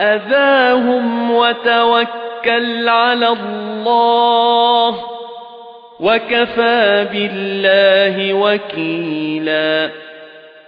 أَذَاهُمْ وَتَوَكَّلْ عَلَى اللَّهِ وَكَفَى بِاللَّهِ وَكِيلًا.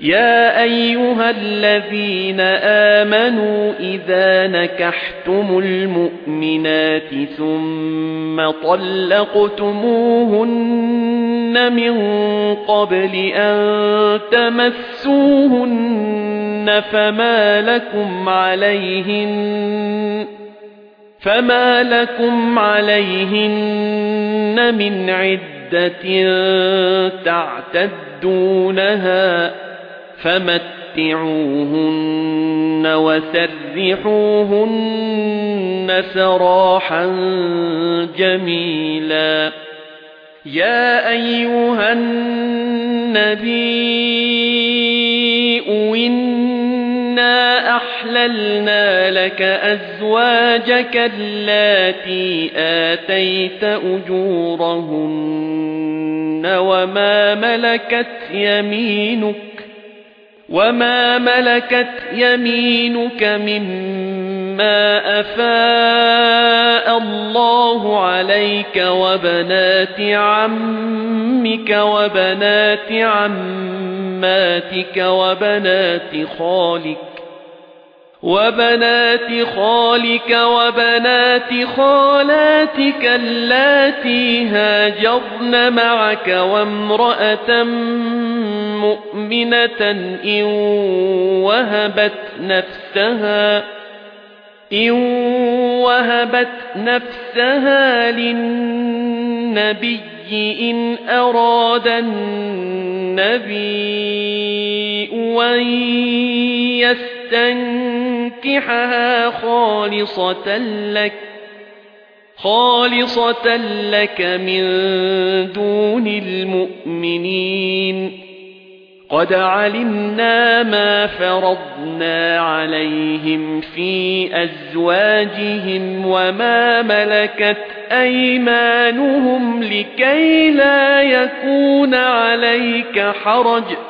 يَا أَيُّهَا الَّذِينَ آمَنُوا إِذَا نَكَحْتُمُ الْمُؤْمِنَاتِ ثُمَّ طَلَّقْتُمُوهُنَّ مِنْ قَبْلِ أَنْ تَمَسُّوهُنَّ فَمَا لَكُمْ عَلَيْهِنَّ فَمَا لَكُمْ عَلَيْهِنَّ مِنْ عِدَّةٍ تَعْتَدُّونَهَا فَمَتِّعُوهُنَّ وَسَرِّحُوهُنَّ سَرَاحًا جَمِيلًا يَا أَيُّهَا النَّبِيُّ إِنَّا أَحْلَلْنَا لَكَ أَزْوَاجَكَ اللَّاتِي آتَيْتَ أُجُورَهُنَّ وَمَا مَلَكَتْ يَمِينُكَ وَمَا مَلَكَتْ يَمِينُكَ مِمَّا أَفَاءَ اللَّهُ عَلَيْكَ وَبَنَاتِ عَمِّكَ وَبَنَاتِ عَمَّاتِكَ وَبَنَاتِ خَالِكَ وَبَنَاتِ خَالِكَ وَبَنَاتِ خَالَاتِكَ اللَّاتِي هَاجَرْنَ مَعَكَ وَامْرَأَةً مُؤْمِنَةً إِن وَهَبَتْ نَفْسَهَا إِن وَهَبَتْ نَفْسَهَا لِلنَّبِيِّ إِنْ أَرَادَ النَّبِيُّ أَن يَسْتَنكِحَهَا خَالِصَةً لَّكَ خَالِصَةً لَّكَ مِن دُونِ الْمُؤْمِنِينَ. قَدْ عَلِمْنَا مَا فَرَضْنَا عَلَيْهِمْ فِي أَزْوَاجِهِمْ وَمَا مَلَكَتْ أَيْمَانُهُمْ لِكَيْ لَا يَكُونَ عَلَيْكَ حَرَجٌ.